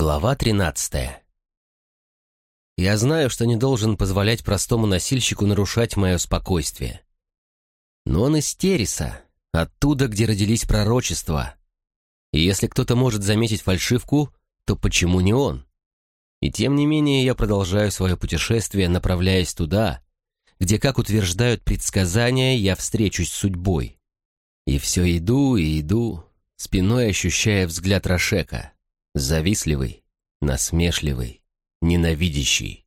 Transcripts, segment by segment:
Глава 13 Я знаю, что не должен позволять простому носильщику нарушать мое спокойствие. Но он из Тереса, оттуда, где родились пророчества. И если кто-то может заметить фальшивку, то почему не он? И тем не менее я продолжаю свое путешествие, направляясь туда, где, как утверждают предсказания, я встречусь с судьбой. И все иду и иду, спиной ощущая взгляд Рошека — Завистливый, насмешливый, ненавидящий.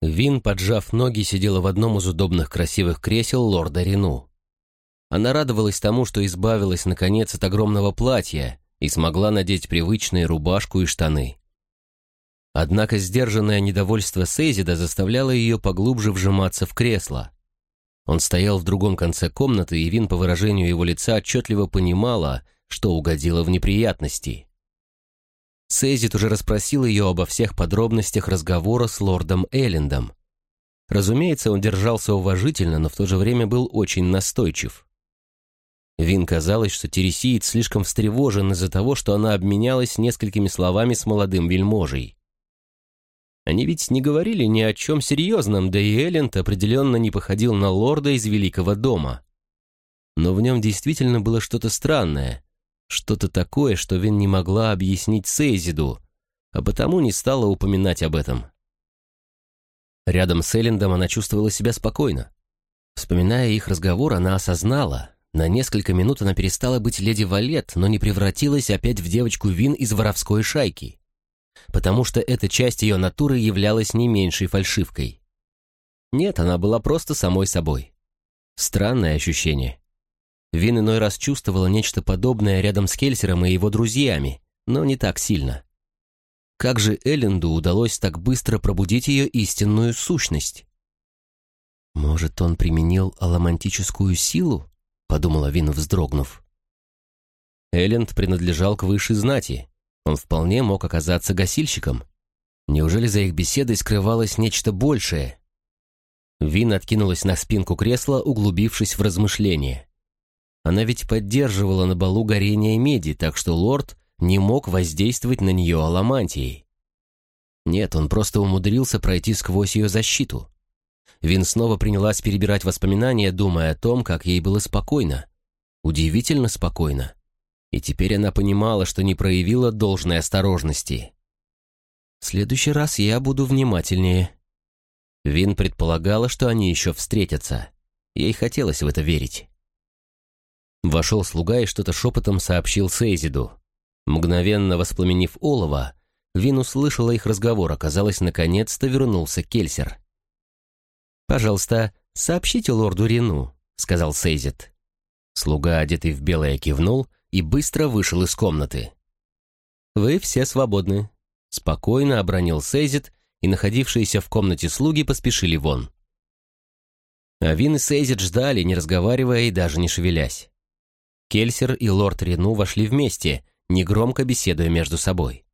Вин, поджав ноги, сидела в одном из удобных красивых кресел лорда Рину. Она радовалась тому, что избавилась, наконец, от огромного платья и смогла надеть привычные рубашку и штаны. Однако сдержанное недовольство Сейзида заставляло ее поглубже вжиматься в кресло. Он стоял в другом конце комнаты, и Вин по выражению его лица отчетливо понимала, что угодила в неприятности. Сейзит уже расспросил ее обо всех подробностях разговора с лордом Эллендом. Разумеется, он держался уважительно, но в то же время был очень настойчив. Вин казалось, что Тересиец слишком встревожен из-за того, что она обменялась несколькими словами с молодым вельможей. Они ведь не говорили ни о чем серьезном, да и Элленд определенно не походил на лорда из Великого дома. Но в нем действительно было что-то странное, что-то такое, что Вин не могла объяснить Сейзиду, а потому не стала упоминать об этом. Рядом с Эллендом она чувствовала себя спокойно. Вспоминая их разговор, она осознала, на несколько минут она перестала быть леди Валет, но не превратилась опять в девочку Вин из воровской шайки, потому что эта часть ее натуры являлась не меньшей фальшивкой. Нет, она была просто самой собой. Странное ощущение. Вин иной раз чувствовала нечто подобное рядом с Кельсером и его друзьями, но не так сильно. Как же Элленду удалось так быстро пробудить ее истинную сущность? «Может, он применил аламантическую силу?» — подумала Вин, вздрогнув. Элленд принадлежал к высшей знати. Он вполне мог оказаться гасильщиком. Неужели за их беседой скрывалось нечто большее? Вин откинулась на спинку кресла, углубившись в размышления. Она ведь поддерживала на балу горение меди, так что лорд не мог воздействовать на нее аламантией. Нет, он просто умудрился пройти сквозь ее защиту. Вин снова принялась перебирать воспоминания, думая о том, как ей было спокойно. Удивительно спокойно. И теперь она понимала, что не проявила должной осторожности. «В следующий раз я буду внимательнее». Вин предполагала, что они еще встретятся. Ей хотелось в это верить. Вошел слуга и что-то шепотом сообщил Сейзиду. Мгновенно воспламенив олово, Вин услышала их разговор, оказалось, наконец-то вернулся Кельсер. «Пожалуйста, сообщите лорду Рину», — сказал Сейзид. Слуга, одетый в белое, кивнул и быстро вышел из комнаты. «Вы все свободны», — спокойно обронил Сейзид, и находившиеся в комнате слуги поспешили вон. А Вин и Сейзид ждали, не разговаривая и даже не шевелясь. Кельсер и лорд Рену вошли вместе, негромко беседуя между собой.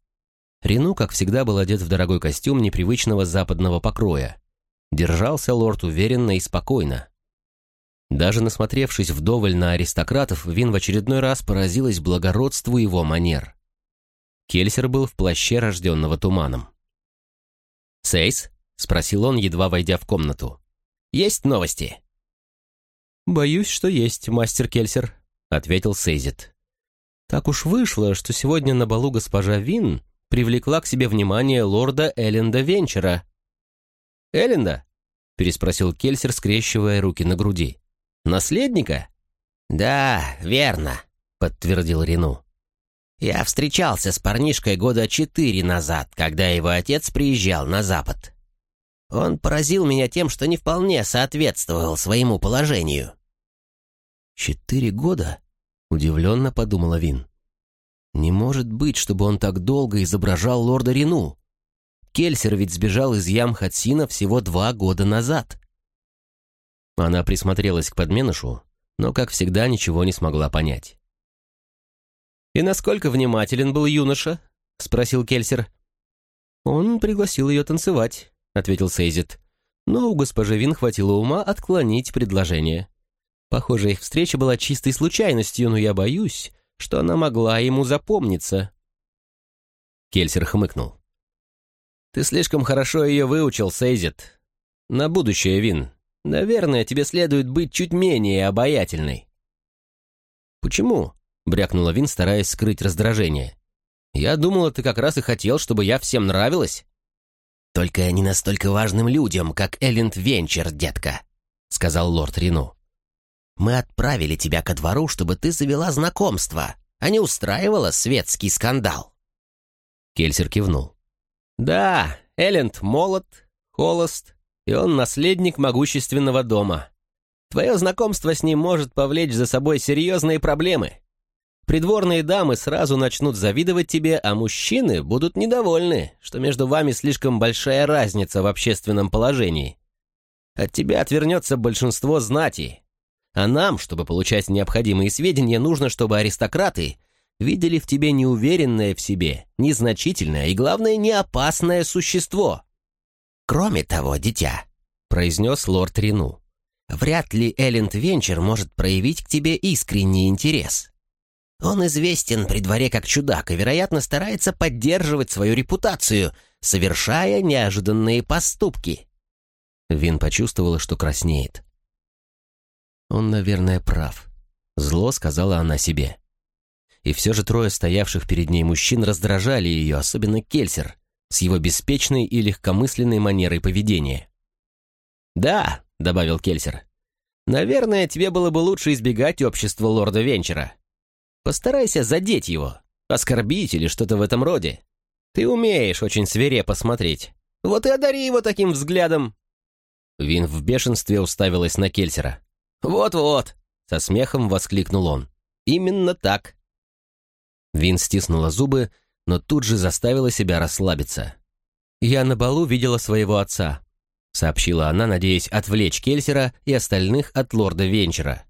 Рену, как всегда, был одет в дорогой костюм непривычного западного покроя. Держался лорд уверенно и спокойно. Даже насмотревшись вдоволь на аристократов, Вин в очередной раз поразилась благородству его манер. Кельсер был в плаще рожденного туманом. «Сейс?» — спросил он, едва войдя в комнату. «Есть новости?» «Боюсь, что есть, мастер Кельсер», ответил Сейзит. Так уж вышло, что сегодня на балу госпожа Вин привлекла к себе внимание лорда Элленда Венчера. «Элленда?» — переспросил Кельсер, скрещивая руки на груди. «Наследника?» «Да, верно», — подтвердил Рену. «Я встречался с парнишкой года четыре назад, когда его отец приезжал на Запад. Он поразил меня тем, что не вполне соответствовал своему положению». «Четыре года?» Удивленно подумала Вин. Не может быть, чтобы он так долго изображал лорда Рину. Кельсер ведь сбежал из ям Хатсина всего два года назад. Она присмотрелась к подменышу, но, как всегда, ничего не смогла понять. «И насколько внимателен был юноша?» — спросил Кельсер. «Он пригласил ее танцевать», — ответил Сейзит. Но у госпожи Вин хватило ума отклонить предложение. Похоже, их встреча была чистой случайностью, но я боюсь, что она могла ему запомниться. Кельсер хмыкнул. «Ты слишком хорошо ее выучил, Сейзит. На будущее, Вин. Наверное, тебе следует быть чуть менее обаятельной». «Почему?» — брякнула Вин, стараясь скрыть раздражение. «Я думала, ты как раз и хотел, чтобы я всем нравилась». «Только не настолько важным людям, как Элленд Венчер, детка», — сказал лорд Рину. «Мы отправили тебя ко двору, чтобы ты завела знакомство, а не устраивала светский скандал». Кельсер кивнул. «Да, Элленд молод, холост, и он наследник могущественного дома. Твое знакомство с ним может повлечь за собой серьезные проблемы. Придворные дамы сразу начнут завидовать тебе, а мужчины будут недовольны, что между вами слишком большая разница в общественном положении. От тебя отвернется большинство знати. А нам, чтобы получать необходимые сведения, нужно, чтобы аристократы видели в тебе неуверенное в себе, незначительное и, главное, не опасное существо. «Кроме того, дитя», — произнес лорд Рину, «вряд ли Элленд Венчер может проявить к тебе искренний интерес». Он известен при дворе как чудак и, вероятно, старается поддерживать свою репутацию, совершая неожиданные поступки. Вин почувствовала, что краснеет. «Он, наверное, прав», — зло сказала она себе. И все же трое стоявших перед ней мужчин раздражали ее, особенно Кельсер, с его беспечной и легкомысленной манерой поведения. «Да», — добавил Кельсер, — «наверное, тебе было бы лучше избегать общества лорда Венчера. Постарайся задеть его, оскорбить или что-то в этом роде. Ты умеешь очень свирепо смотреть. Вот и одари его таким взглядом». Вин в бешенстве уставилась на Кельсера. «Вот-вот», — со смехом воскликнул он. «Именно так». Вин стиснула зубы, но тут же заставила себя расслабиться. «Я на балу видела своего отца», — сообщила она, надеясь отвлечь Кельсера и остальных от лорда Венчера.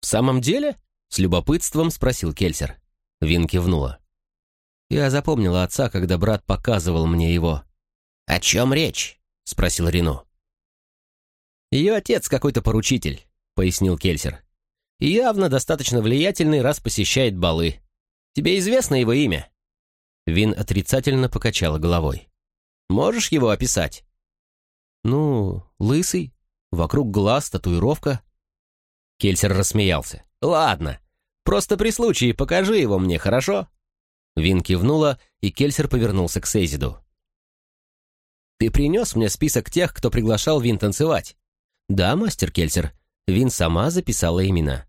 «В самом деле?» С любопытством спросил Кельсер. Вин кивнула. Я запомнила отца, когда брат показывал мне его. «О чем речь?» — спросил Рено. «Ее отец какой-то поручитель», — пояснил Кельсер. «И явно достаточно влиятельный, раз посещает балы. Тебе известно его имя?» Вин отрицательно покачала головой. «Можешь его описать?» «Ну, лысый, вокруг глаз татуировка». Кельсер рассмеялся. «Ладно, просто при случае покажи его мне, хорошо?» Вин кивнула, и Кельсер повернулся к Сейзиду. «Ты принес мне список тех, кто приглашал Вин танцевать?» «Да, мастер Кельсер. Вин сама записала имена.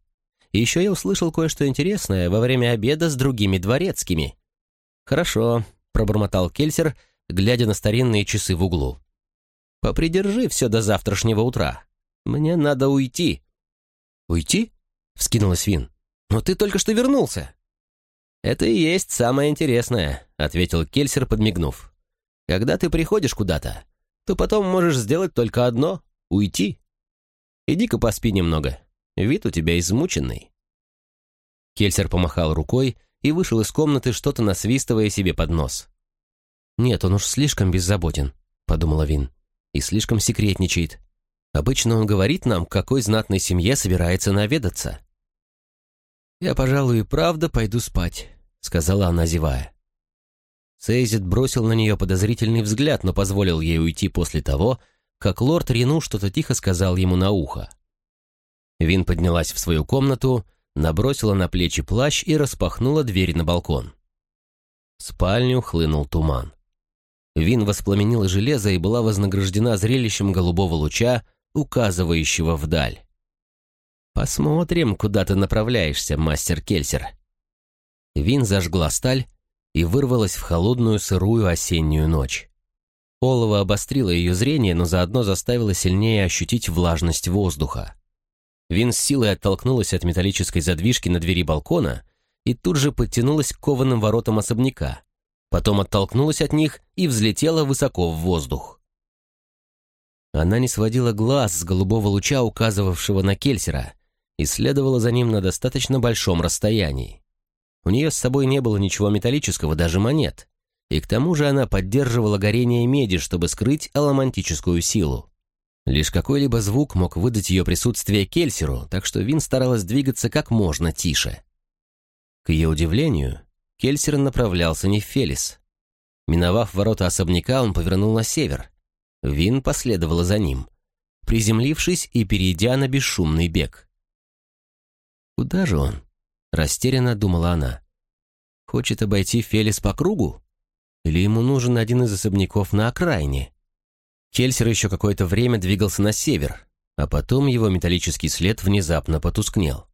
Еще я услышал кое-что интересное во время обеда с другими дворецкими». «Хорошо», — пробормотал Кельсер, глядя на старинные часы в углу. «Попридержи все до завтрашнего утра. Мне надо уйти». «Уйти?» — вскинулась Вин. «Но ты только что вернулся!» «Это и есть самое интересное», — ответил Кельсер, подмигнув. «Когда ты приходишь куда-то, то потом можешь сделать только одно — уйти. Иди-ка поспи немного. Вид у тебя измученный». Кельсер помахал рукой и вышел из комнаты, что-то насвистывая себе под нос. «Нет, он уж слишком беззаботен», — подумала Вин, — «и слишком секретничает. Обычно он говорит нам, к какой знатной семье собирается наведаться». «Я, пожалуй, и правда пойду спать», — сказала она, зевая. Сейзит бросил на нее подозрительный взгляд, но позволил ей уйти после того, как лорд Рину что-то тихо сказал ему на ухо. Вин поднялась в свою комнату, набросила на плечи плащ и распахнула дверь на балкон. В спальню хлынул туман. Вин воспламенила железо и была вознаграждена зрелищем голубого луча, указывающего вдаль. «Посмотрим, куда ты направляешься, мастер Кельсер». Вин зажгла сталь и вырвалась в холодную сырую осеннюю ночь. Олово обострило ее зрение, но заодно заставило сильнее ощутить влажность воздуха. Вин с силой оттолкнулась от металлической задвижки на двери балкона и тут же подтянулась к кованым воротам особняка, потом оттолкнулась от них и взлетела высоко в воздух. Она не сводила глаз с голубого луча, указывавшего на Кельсера, и следовала за ним на достаточно большом расстоянии. У нее с собой не было ничего металлического, даже монет, и к тому же она поддерживала горение меди, чтобы скрыть аламантическую силу. Лишь какой-либо звук мог выдать ее присутствие Кельсеру, так что Вин старалась двигаться как можно тише. К ее удивлению, Кельсер направлялся не в Фелис. Миновав ворота особняка, он повернул на север. Вин последовала за ним, приземлившись и перейдя на бесшумный бег. «Куда же он?» — растерянно думала она. «Хочет обойти Фелис по кругу? Или ему нужен один из особняков на окраине?» Кельсер еще какое-то время двигался на север, а потом его металлический след внезапно потускнел.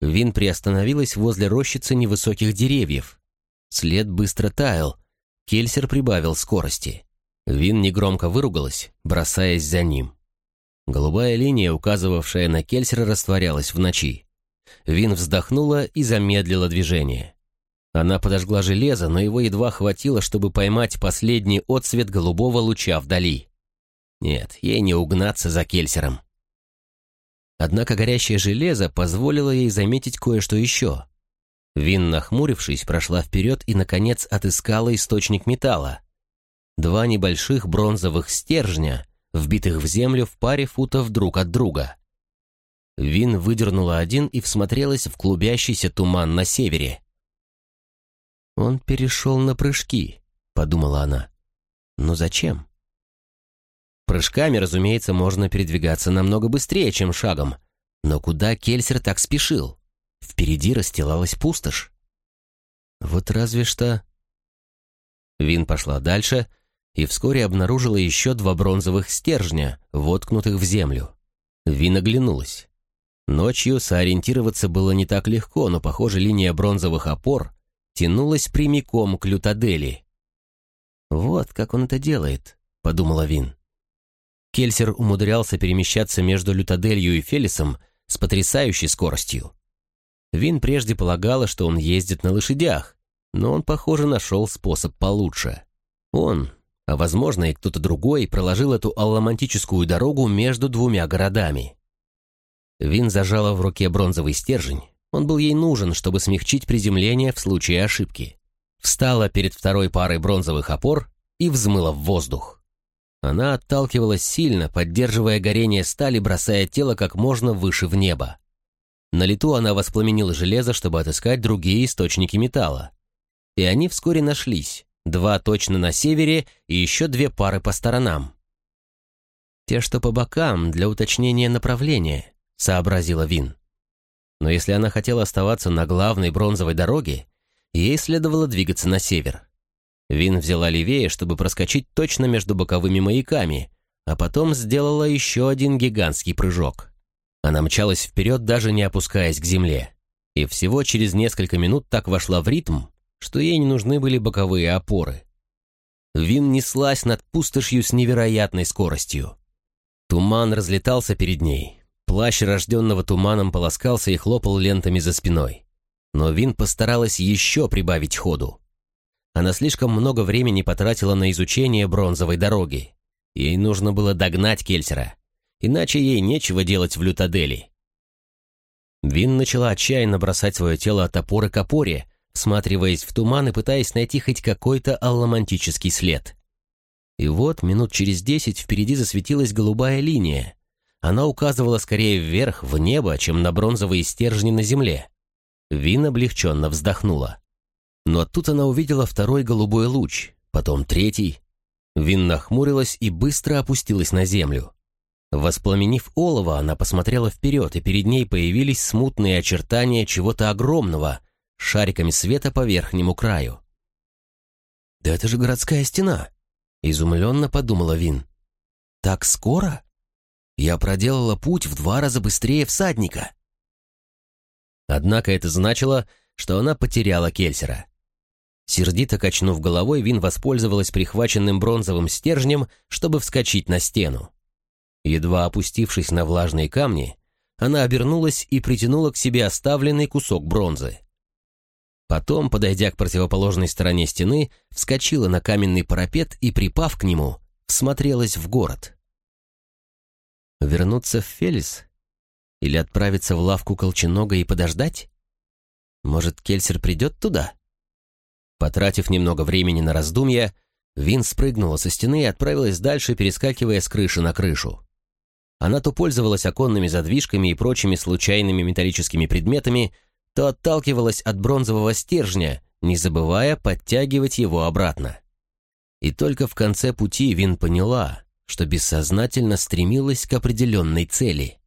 Вин приостановилась возле рощицы невысоких деревьев. След быстро таял, Кельсер прибавил скорости. Вин негромко выругалась, бросаясь за ним. Голубая линия, указывавшая на Кельсера, растворялась в ночи. Вин вздохнула и замедлила движение. Она подожгла железо, но его едва хватило, чтобы поймать последний отсвет голубого луча вдали. Нет, ей не угнаться за Кельсером. Однако горящее железо позволило ей заметить кое-что еще. Вин, нахмурившись, прошла вперед и, наконец, отыскала источник металла. Два небольших бронзовых стержня, вбитых в землю в паре футов друг от друга. Вин выдернула один и всмотрелась в клубящийся туман на севере. «Он перешел на прыжки», — подумала она. «Но зачем?» Прыжками, разумеется, можно передвигаться намного быстрее, чем шагом. Но куда Кельсер так спешил? Впереди расстилалась пустошь. Вот разве что... Вин пошла дальше и вскоре обнаружила еще два бронзовых стержня, воткнутых в землю. Вин оглянулась. Ночью сориентироваться было не так легко, но, похоже, линия бронзовых опор тянулась прямиком к Лютадели. «Вот как он это делает», — подумала Вин. Кельсер умудрялся перемещаться между Лютаделью и Фелисом с потрясающей скоростью. Вин прежде полагала, что он ездит на лошадях, но он, похоже, нашел способ получше. Он, а возможно и кто-то другой, проложил эту алламантическую дорогу между двумя городами. Вин зажала в руке бронзовый стержень. Он был ей нужен, чтобы смягчить приземление в случае ошибки. Встала перед второй парой бронзовых опор и взмыла в воздух. Она отталкивалась сильно, поддерживая горение стали, бросая тело как можно выше в небо. На лету она воспламенила железо, чтобы отыскать другие источники металла. И они вскоре нашлись. Два точно на севере и еще две пары по сторонам. «Те, что по бокам, для уточнения направления», — сообразила Вин. Но если она хотела оставаться на главной бронзовой дороге, ей следовало двигаться на север. Вин взяла левее, чтобы проскочить точно между боковыми маяками, а потом сделала еще один гигантский прыжок. Она мчалась вперед, даже не опускаясь к земле. И всего через несколько минут так вошла в ритм, что ей не нужны были боковые опоры. Вин неслась над пустошью с невероятной скоростью. Туман разлетался перед ней. Плащ рожденного туманом полоскался и хлопал лентами за спиной. Но Вин постаралась еще прибавить ходу. Она слишком много времени потратила на изучение бронзовой дороги. Ей нужно было догнать Кельсера иначе ей нечего делать в Лютадели. Вин начала отчаянно бросать свое тело от опоры к опоре, всматриваясь в туман и пытаясь найти хоть какой-то алламантический след. И вот минут через десять впереди засветилась голубая линия. Она указывала скорее вверх, в небо, чем на бронзовые стержни на земле. Вин облегченно вздохнула. Но тут она увидела второй голубой луч, потом третий. Вин нахмурилась и быстро опустилась на землю. Воспламенив олово, она посмотрела вперед, и перед ней появились смутные очертания чего-то огромного, шариками света по верхнему краю. «Да это же городская стена!» — изумленно подумала Вин. «Так скоро? Я проделала путь в два раза быстрее всадника!» Однако это значило, что она потеряла Кельсера. Сердито качнув головой, Вин воспользовалась прихваченным бронзовым стержнем, чтобы вскочить на стену. Едва опустившись на влажные камни, она обернулась и притянула к себе оставленный кусок бронзы. Потом, подойдя к противоположной стороне стены, вскочила на каменный парапет и, припав к нему, всмотрелась в город. Вернуться в Фелис? Или отправиться в лавку Колченога и подождать? Может, Кельсер придет туда? Потратив немного времени на раздумья, Вин спрыгнула со стены и отправилась дальше, перескакивая с крыши на крышу. Она то пользовалась оконными задвижками и прочими случайными металлическими предметами, то отталкивалась от бронзового стержня, не забывая подтягивать его обратно. И только в конце пути Вин поняла, что бессознательно стремилась к определенной цели.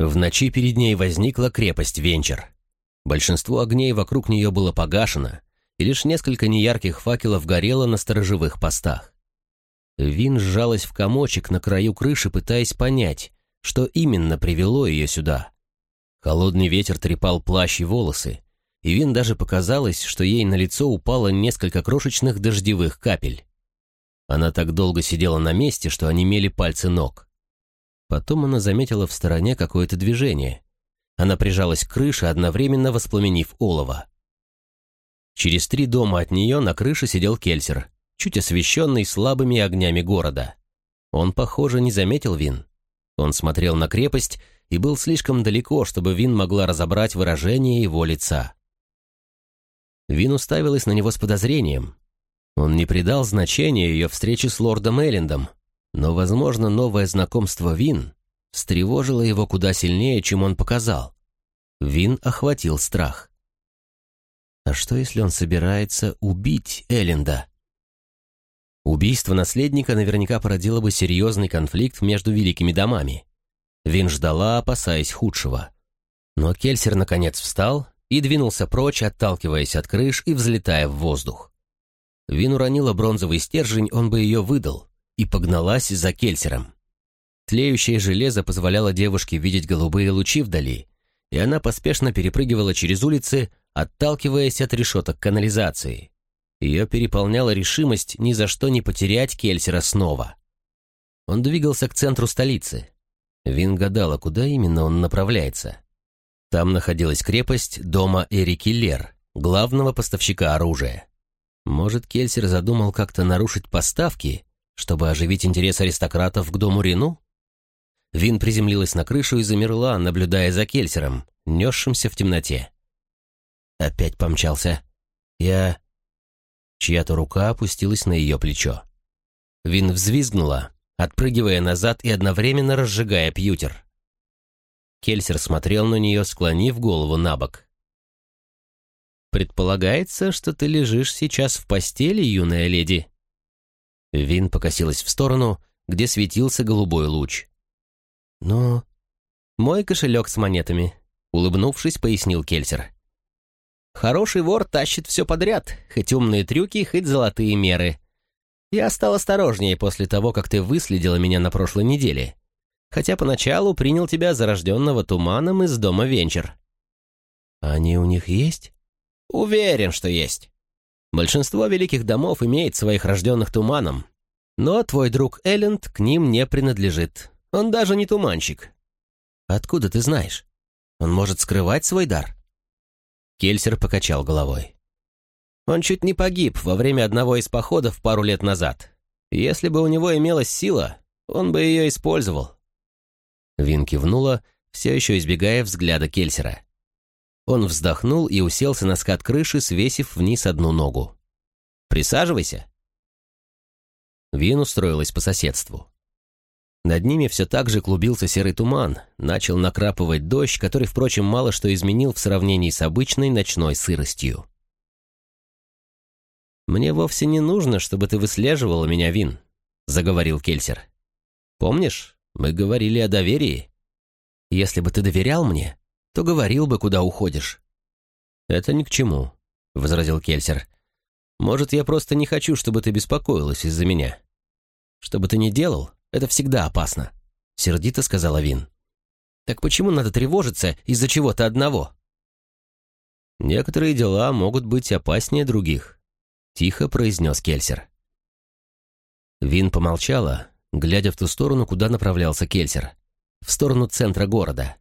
В ночи перед ней возникла крепость Венчер. Большинство огней вокруг нее было погашено, и лишь несколько неярких факелов горело на сторожевых постах. Вин сжалась в комочек на краю крыши, пытаясь понять, что именно привело ее сюда. Холодный ветер трепал плащ и волосы, и Вин даже показалось, что ей на лицо упало несколько крошечных дождевых капель. Она так долго сидела на месте, что онемели пальцы ног. Потом она заметила в стороне какое-то движение. Она прижалась к крыше, одновременно воспламенив олово. Через три дома от нее на крыше сидел Кельсер, чуть освещенный слабыми огнями города. Он, похоже, не заметил Вин. Он смотрел на крепость и был слишком далеко, чтобы Вин могла разобрать выражение его лица. Вин уставилась на него с подозрением. Он не придал значения ее встрече с лордом Эллендом, но, возможно, новое знакомство Вин встревожило его куда сильнее, чем он показал. Вин охватил страх. А что, если он собирается убить Элленда? Убийство наследника наверняка породило бы серьезный конфликт между великими домами. Вин ждала, опасаясь худшего. Но Кельсер наконец встал и двинулся прочь, отталкиваясь от крыш и взлетая в воздух. Вин уронила бронзовый стержень, он бы ее выдал, и погналась за Кельсером. Тлеющее железо позволяло девушке видеть голубые лучи вдали, и она поспешно перепрыгивала через улицы, отталкиваясь от решеток канализации. Ее переполняла решимость ни за что не потерять Кельсера снова. Он двигался к центру столицы. Вин гадала, куда именно он направляется. Там находилась крепость дома Эрики Лер, главного поставщика оружия. Может, Кельсер задумал как-то нарушить поставки, чтобы оживить интерес аристократов к дому Рину? Вин приземлилась на крышу и замерла, наблюдая за Кельсером, несшимся в темноте. Опять помчался. Я Чья-то рука опустилась на ее плечо. Вин взвизгнула, отпрыгивая назад и одновременно разжигая пьютер. Кельсер смотрел на нее, склонив голову на бок. «Предполагается, что ты лежишь сейчас в постели, юная леди?» Вин покосилась в сторону, где светился голубой луч. «Ну, мой кошелек с монетами», — улыбнувшись, пояснил Кельсер. Хороший вор тащит все подряд, хоть умные трюки, хоть золотые меры. Я стал осторожнее после того, как ты выследила меня на прошлой неделе. Хотя поначалу принял тебя за рожденного туманом из дома Венчер. Они у них есть? Уверен, что есть. Большинство великих домов имеет своих рожденных туманом. Но твой друг Элленд к ним не принадлежит. Он даже не туманщик. Откуда ты знаешь? Он может скрывать свой дар? Кельсер покачал головой. Он чуть не погиб во время одного из походов пару лет назад. Если бы у него имелась сила, он бы ее использовал. Вин кивнула, все еще избегая взгляда Кельсера. Он вздохнул и уселся на скат крыши, свесив вниз одну ногу. «Присаживайся». Вин устроилась по соседству. Над ними все так же клубился серый туман, начал накрапывать дождь, который, впрочем, мало что изменил в сравнении с обычной ночной сыростью. «Мне вовсе не нужно, чтобы ты выслеживала меня, Вин», — заговорил Кельсер. «Помнишь, мы говорили о доверии? Если бы ты доверял мне, то говорил бы, куда уходишь». «Это ни к чему», — возразил Кельсер. «Может, я просто не хочу, чтобы ты беспокоилась из-за меня. Что бы ты ни делал, это всегда опасно», — сердито сказала Вин. «Так почему надо тревожиться из-за чего-то одного?» «Некоторые дела могут быть опаснее других», — тихо произнес Кельсер. Вин помолчала, глядя в ту сторону, куда направлялся Кельсер, в сторону центра города.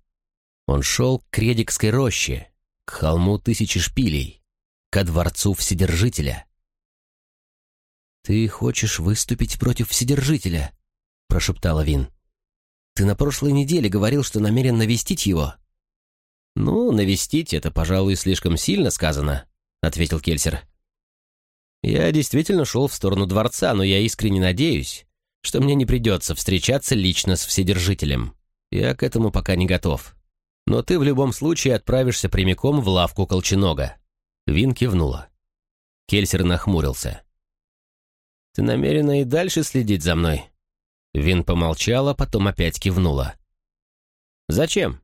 Он шел к Кредикской роще, к холму тысячи шпилей, ко дворцу Вседержителя. «Ты хочешь выступить против Вседержителя?» прошептала Вин. «Ты на прошлой неделе говорил, что намерен навестить его». «Ну, навестить — это, пожалуй, слишком сильно сказано», — ответил Кельсер. «Я действительно шел в сторону дворца, но я искренне надеюсь, что мне не придется встречаться лично с Вседержителем. Я к этому пока не готов. Но ты в любом случае отправишься прямиком в лавку Колченога». Вин кивнула. Кельсер нахмурился. «Ты намерена и дальше следить за мной?» Вин помолчала, потом опять кивнула. «Зачем?»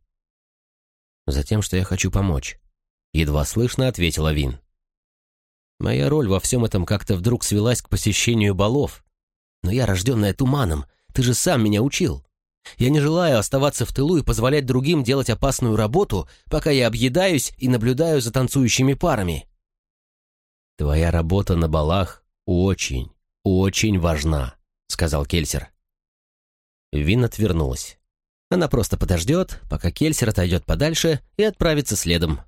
«Затем, что я хочу помочь», — едва слышно ответила Вин. «Моя роль во всем этом как-то вдруг свелась к посещению балов. Но я рожденная туманом, ты же сам меня учил. Я не желаю оставаться в тылу и позволять другим делать опасную работу, пока я объедаюсь и наблюдаю за танцующими парами». «Твоя работа на балах очень, очень важна», — сказал Кельсер. Вин отвернулась. Она просто подождет, пока Кельсер отойдет подальше и отправится следом.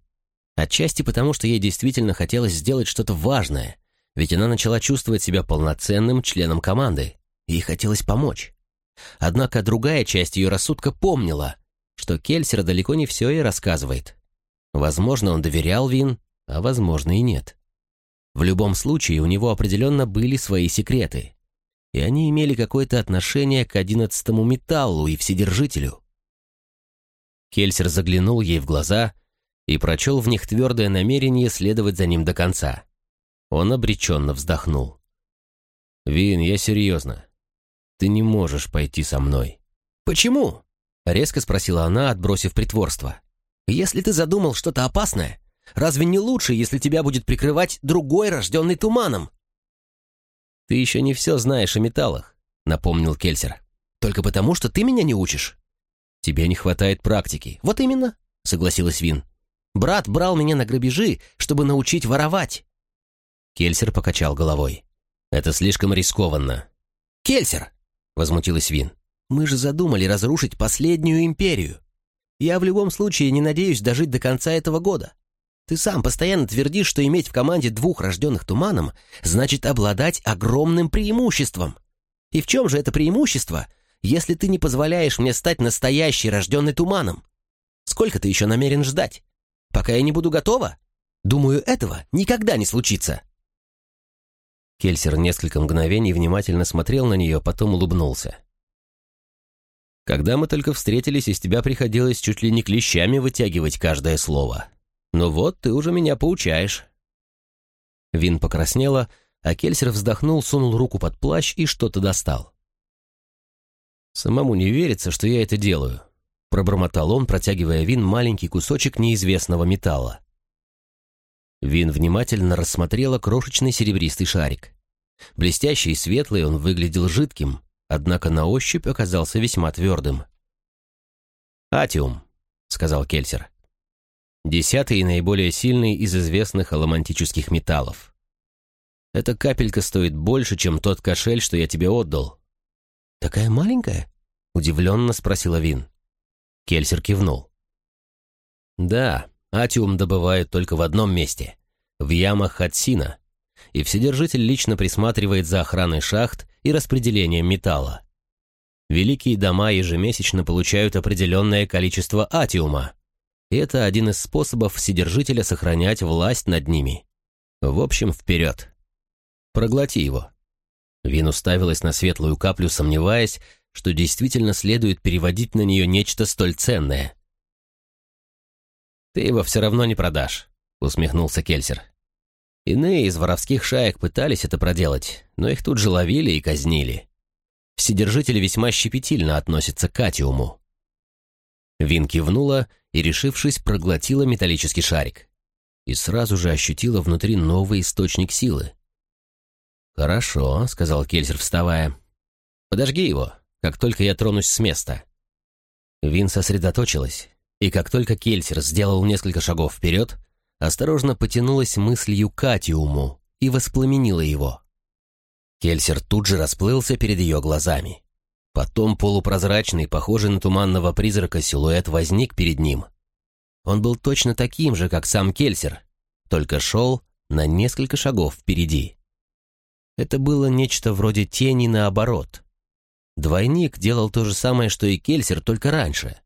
Отчасти потому, что ей действительно хотелось сделать что-то важное, ведь она начала чувствовать себя полноценным членом команды, ей хотелось помочь. Однако другая часть ее рассудка помнила, что Кельсер далеко не все ей рассказывает. Возможно, он доверял Вин, а возможно и нет. В любом случае, у него определенно были свои секреты и они имели какое-то отношение к одиннадцатому металлу и вседержителю. Кельсер заглянул ей в глаза и прочел в них твердое намерение следовать за ним до конца. Он обреченно вздохнул. «Вин, я серьезно. Ты не можешь пойти со мной». «Почему?» — резко спросила она, отбросив притворство. «Если ты задумал что-то опасное, разве не лучше, если тебя будет прикрывать другой, рожденный туманом?» «Ты еще не все знаешь о металлах», — напомнил Кельсер. «Только потому, что ты меня не учишь». «Тебе не хватает практики». «Вот именно», — согласилась Вин. «Брат брал меня на грабежи, чтобы научить воровать». Кельсер покачал головой. «Это слишком рискованно». «Кельсер!» — возмутилась Вин. «Мы же задумали разрушить последнюю империю. Я в любом случае не надеюсь дожить до конца этого года. Ты сам постоянно твердишь, что иметь в команде двух рожденных туманом значит обладать огромным преимуществом. И в чем же это преимущество, если ты не позволяешь мне стать настоящей рожденной туманом? Сколько ты еще намерен ждать? Пока я не буду готова? Думаю, этого никогда не случится. Кельсер несколько мгновений внимательно смотрел на нее, потом улыбнулся. «Когда мы только встретились, из тебя приходилось чуть ли не клещами вытягивать каждое слово. «Ну вот, ты уже меня поучаешь». Вин покраснела, а Кельсер вздохнул, сунул руку под плащ и что-то достал. «Самому не верится, что я это делаю», — пробормотал он, протягивая Вин маленький кусочек неизвестного металла. Вин внимательно рассмотрела крошечный серебристый шарик. Блестящий и светлый он выглядел жидким, однако на ощупь оказался весьма твердым. «Атиум», — сказал Кельсер. Десятый и наиболее сильный из известных аламантических металлов. Эта капелька стоит больше, чем тот кошель, что я тебе отдал. «Такая маленькая?» — удивленно спросила Вин. Кельсер кивнул. «Да, атиум добывают только в одном месте — в ямах Хатсина, и Вседержитель лично присматривает за охраной шахт и распределением металла. Великие дома ежемесячно получают определенное количество атиума, это один из способов Вседержителя сохранять власть над ними. В общем, вперед. Проглоти его. Вин уставилась на светлую каплю, сомневаясь, что действительно следует переводить на нее нечто столь ценное. «Ты его все равно не продашь», — усмехнулся Кельсер. Иные из воровских шаек пытались это проделать, но их тут же ловили и казнили. Вседержители весьма щепетильно относятся к Атиуму. Вин кивнула и, решившись, проглотила металлический шарик. И сразу же ощутила внутри новый источник силы. «Хорошо», — сказал Кельсер, вставая. «Подожги его, как только я тронусь с места». Вин сосредоточилась, и как только Кельсер сделал несколько шагов вперед, осторожно потянулась мыслью к Атиуму и воспламенила его. Кельсер тут же расплылся перед ее глазами. Потом полупрозрачный, похожий на туманного призрака, силуэт возник перед ним. Он был точно таким же, как сам Кельсер, только шел на несколько шагов впереди. Это было нечто вроде тени наоборот. Двойник делал то же самое, что и Кельсер, только раньше.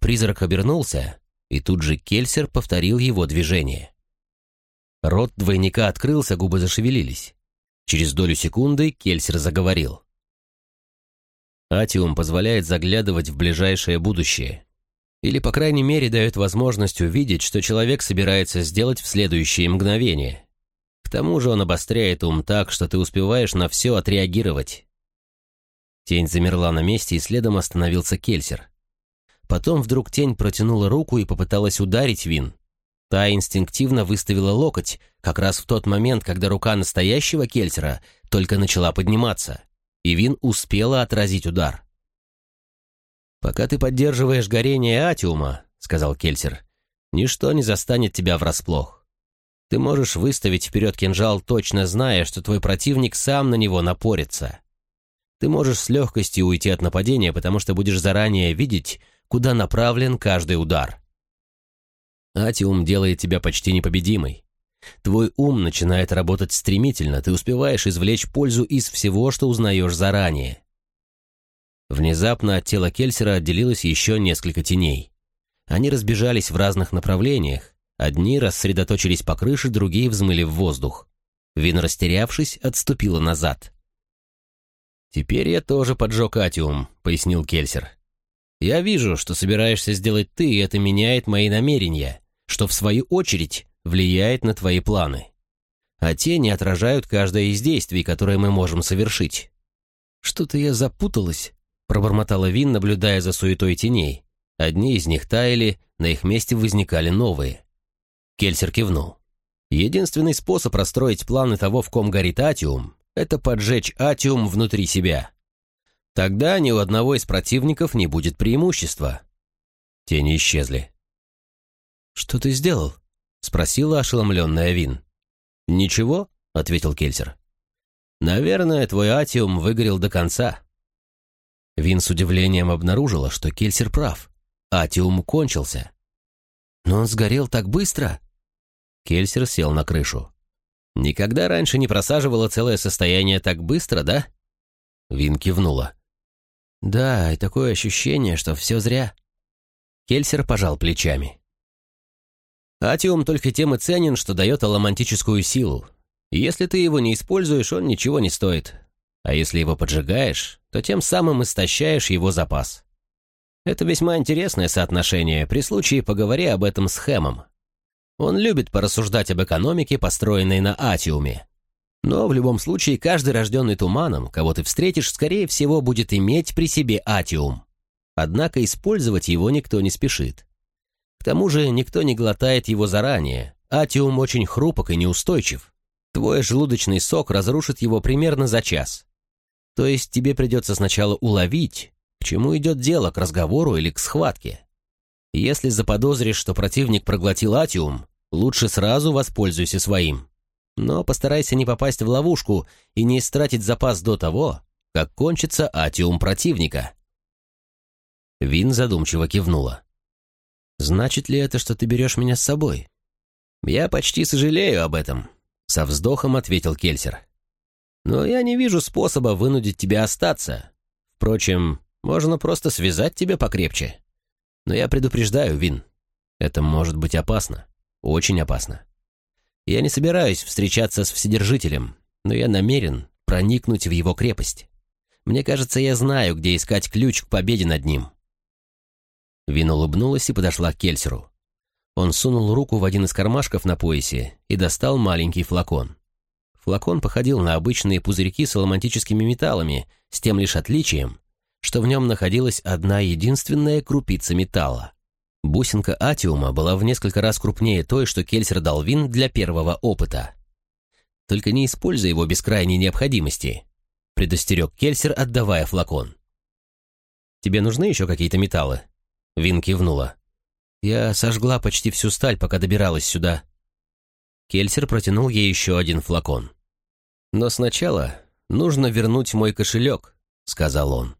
Призрак обернулся, и тут же Кельсер повторил его движение. Рот двойника открылся, губы зашевелились. Через долю секунды Кельсер заговорил. Атиум позволяет заглядывать в ближайшее будущее. Или, по крайней мере, дает возможность увидеть, что человек собирается сделать в следующее мгновение. К тому же он обостряет ум так, что ты успеваешь на все отреагировать. Тень замерла на месте, и следом остановился Кельсер. Потом вдруг тень протянула руку и попыталась ударить Вин. Та инстинктивно выставила локоть, как раз в тот момент, когда рука настоящего Кельсера только начала подниматься, и Вин успела отразить удар. «Пока ты поддерживаешь горение Атиума», — сказал Кельсер, — «ничто не застанет тебя врасплох. Ты можешь выставить вперед кинжал, точно зная, что твой противник сам на него напорится. Ты можешь с легкостью уйти от нападения, потому что будешь заранее видеть, куда направлен каждый удар. Атиум делает тебя почти непобедимой. Твой ум начинает работать стремительно, ты успеваешь извлечь пользу из всего, что узнаешь заранее. Внезапно от тела Кельсера отделилось еще несколько теней. Они разбежались в разных направлениях. Одни рассредоточились по крыше, другие взмыли в воздух. Вин, растерявшись, отступила назад. «Теперь я тоже поджег Атиум», — пояснил Кельсер. «Я вижу, что собираешься сделать ты, и это меняет мои намерения что в свою очередь влияет на твои планы. А те не отражают каждое из действий, которые мы можем совершить. «Что-то я запуталась», — пробормотала Вин, наблюдая за суетой теней. Одни из них таяли, на их месте возникали новые. Кельсер кивнул. «Единственный способ расстроить планы того, в ком горит атиум, это поджечь атиум внутри себя. Тогда ни у одного из противников не будет преимущества». Тени исчезли. «Что ты сделал?» — спросила ошеломленная Вин. «Ничего», — ответил Кельсер. «Наверное, твой атиум выгорел до конца». Вин с удивлением обнаружила, что Кельсер прав. Атиум кончился. «Но он сгорел так быстро!» Кельсер сел на крышу. «Никогда раньше не просаживала целое состояние так быстро, да?» Вин кивнула. «Да, и такое ощущение, что все зря». Кельсер пожал плечами. Атиум только тем и ценен, что дает аламантическую силу. если ты его не используешь, он ничего не стоит. А если его поджигаешь, то тем самым истощаешь его запас. Это весьма интересное соотношение, при случае поговори об этом с Хэмом. Он любит порассуждать об экономике, построенной на атиуме. Но в любом случае каждый рожденный туманом, кого ты встретишь, скорее всего будет иметь при себе атиум. Однако использовать его никто не спешит. К тому же никто не глотает его заранее. Атиум очень хрупок и неустойчив. Твой желудочный сок разрушит его примерно за час. То есть тебе придется сначала уловить, к чему идет дело, к разговору или к схватке. Если заподозришь, что противник проглотил атиум, лучше сразу воспользуйся своим. Но постарайся не попасть в ловушку и не истратить запас до того, как кончится атиум противника. Вин задумчиво кивнула. Значит ли это, что ты берешь меня с собой? Я почти сожалею об этом, со вздохом ответил Кельсер. Но я не вижу способа вынудить тебя остаться. Впрочем, можно просто связать тебя покрепче. Но я предупреждаю, Вин, это может быть опасно, очень опасно. Я не собираюсь встречаться с Вседержителем, но я намерен проникнуть в его крепость. Мне кажется, я знаю, где искать ключ к победе над ним. Вин улыбнулась и подошла к Кельсеру. Он сунул руку в один из кармашков на поясе и достал маленький флакон. Флакон походил на обычные пузырьки с ароматическими металлами, с тем лишь отличием, что в нем находилась одна единственная крупица металла. Бусинка атиума была в несколько раз крупнее той, что Кельсер дал Вин для первого опыта. «Только не используй его без крайней необходимости», — предостерег Кельсер, отдавая флакон. «Тебе нужны еще какие-то металлы?» Вин кивнула. «Я сожгла почти всю сталь, пока добиралась сюда». Кельсер протянул ей еще один флакон. «Но сначала нужно вернуть мой кошелек», — сказал он.